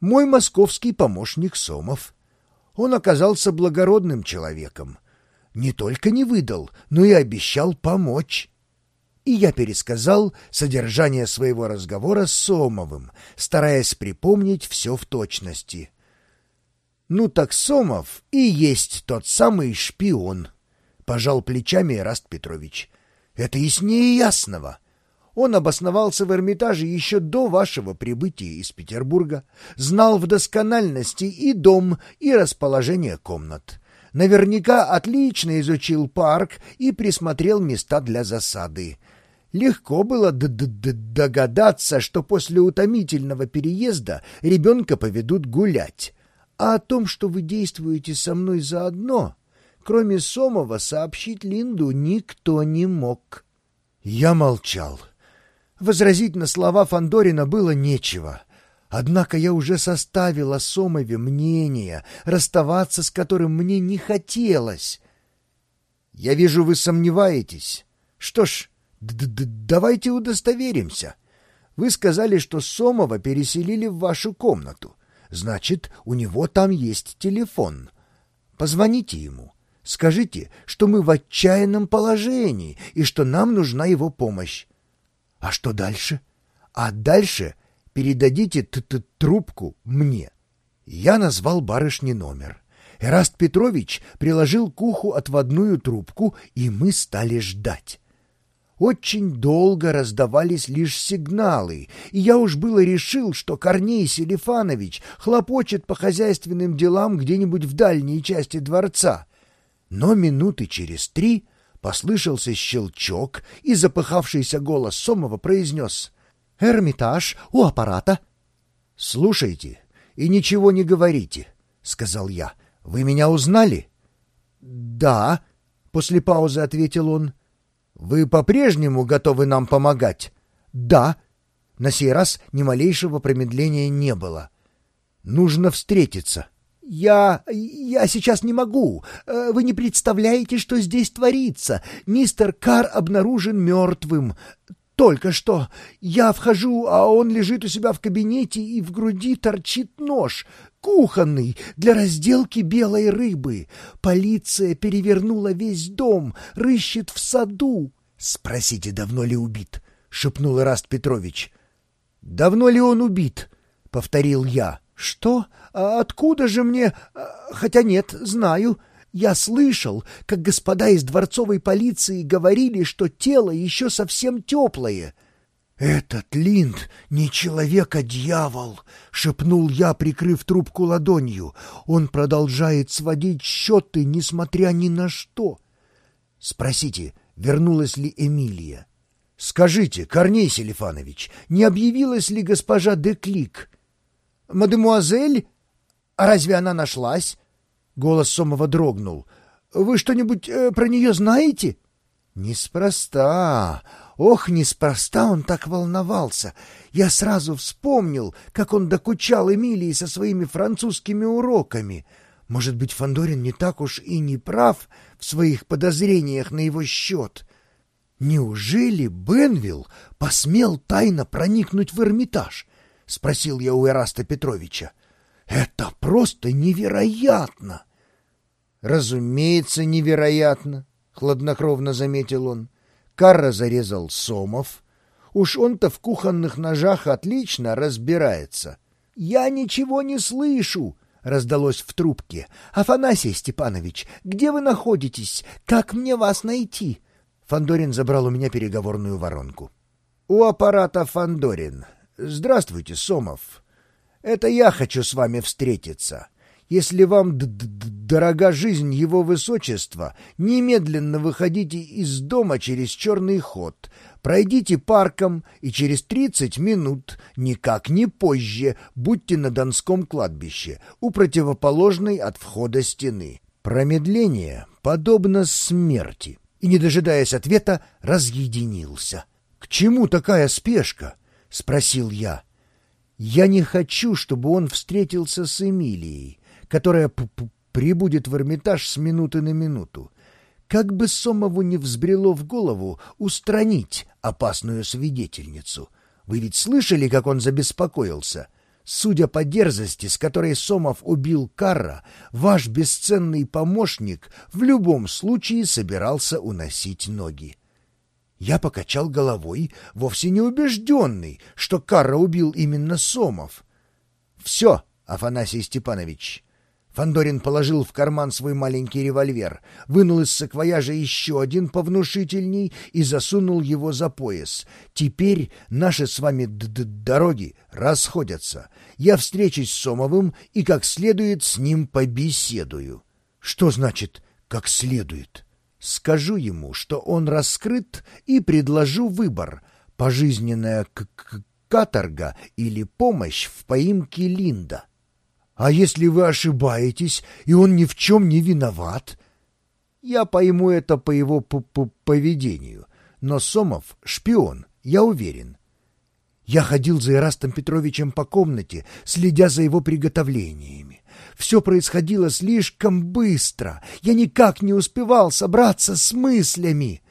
Мой московский помощник Сомов. Он оказался благородным человеком. Не только не выдал, но и обещал помочь. И я пересказал содержание своего разговора с Сомовым, стараясь припомнить все в точности. «Ну так Сомов и есть тот самый шпион», — пожал плечами Раст Петрович. «Это яснее ясного». Он обосновался в Эрмитаже еще до вашего прибытия из Петербурга, знал в доскональности и дом, и расположение комнат. Наверняка отлично изучил парк и присмотрел места для засады. Легко было д -д -д догадаться, что после утомительного переезда ребенка поведут гулять. А о том, что вы действуете со мной заодно, кроме Сомова, сообщить Линду никто не мог. Я молчал. Возразить на слова Фандорина было нечего. Однако я уже составил о Сомове мнение, расставаться с которым мне не хотелось. «Я вижу, вы сомневаетесь. Что ж, давайте удостоверимся. Вы сказали, что Сомова переселили в вашу комнату. Значит, у него там есть телефон. Позвоните ему. Скажите, что мы в отчаянном положении и что нам нужна его помощь. А что дальше? А дальше передадите т -т трубку мне. Я назвал барышне номер. Эраст Петрович приложил к уху отводную трубку, и мы стали ждать. Очень долго раздавались лишь сигналы, и я уж было решил, что Корней Селифанович хлопочет по хозяйственным делам где-нибудь в дальней части дворца. Но минуты через три Послышался щелчок, и запыхавшийся голос Сомова произнес «Эрмитаж у аппарата». «Слушайте и ничего не говорите», — сказал я. «Вы меня узнали?» «Да», — после паузы ответил он. «Вы по-прежнему готовы нам помогать?» «Да». На сей раз ни малейшего промедления не было. «Нужно встретиться». «Я... я сейчас не могу. Э, вы не представляете, что здесь творится. Мистер Кар обнаружен мертвым. Только что. Я вхожу, а он лежит у себя в кабинете, и в груди торчит нож. Кухонный, для разделки белой рыбы. Полиция перевернула весь дом, рыщет в саду. «Спросите, давно ли убит?» — шепнул Ираст Петрович. «Давно ли он убит?» — повторил я. «Что? А откуда же мне... А, хотя нет, знаю. Я слышал, как господа из дворцовой полиции говорили, что тело еще совсем теплое». «Этот Линд не человек, а дьявол!» — шепнул я, прикрыв трубку ладонью. «Он продолжает сводить счеты, несмотря ни на что». «Спросите, вернулась ли Эмилия?» «Скажите, Корней Селифанович, не объявилась ли госпожа Деклик?» «Мадемуазель? А разве она нашлась?» Голос Сомова дрогнул. «Вы что-нибудь э, про нее знаете?» «Неспроста. Ох, неспроста он так волновался. Я сразу вспомнил, как он докучал Эмилии со своими французскими уроками. Может быть, Фандорин не так уж и не прав в своих подозрениях на его счет. Неужели Бенвилл посмел тайно проникнуть в Эрмитаж?» — спросил я у Эраста Петровича. «Это просто невероятно!» «Разумеется, невероятно!» — хладнокровно заметил он. Карра зарезал Сомов. Уж он-то в кухонных ножах отлично разбирается. «Я ничего не слышу!» — раздалось в трубке. «Афанасий Степанович, где вы находитесь? Как мне вас найти?» Фандорин забрал у меня переговорную воронку. «У аппарата Фандорин. «Здравствуйте, Сомов. Это я хочу с вами встретиться. Если вам д -д дорога жизнь его высочества, немедленно выходите из дома через черный ход, пройдите парком и через тридцать минут, никак не позже, будьте на Донском кладбище, у противоположной от входа стены. Промедление подобно смерти». И, не дожидаясь ответа, разъединился. «К чему такая спешка?» — спросил я. «Я не хочу, чтобы он встретился с Эмилией, которая п -п прибудет в Эрмитаж с минуты на минуту. Как бы Сомову не взбрело в голову устранить опасную свидетельницу. Вы ведь слышали, как он забеспокоился? Судя по дерзости, с которой Сомов убил Карра, ваш бесценный помощник в любом случае собирался уносить ноги. Я покачал головой, вовсе не убежденный, что Карра убил именно Сомов. — Все, Афанасий Степанович, Фандорин положил в карман свой маленький револьвер, вынул из саквояжа еще один повнушительней и засунул его за пояс. «Теперь наши с вами д -д дороги расходятся. Я встречусь с Сомовым и как следует с ним побеседую». «Что значит «как следует»?» «Скажу ему, что он раскрыт, и предложу выбор — пожизненная к -к каторга или помощь в поимке Линда». А если вы ошибаетесь, и он ни в чем не виноват? Я пойму это по его п -п поведению. Но Сомов — шпион, я уверен. Я ходил за Ирастом Петровичем по комнате, следя за его приготовлениями. Все происходило слишком быстро. Я никак не успевал собраться с мыслями.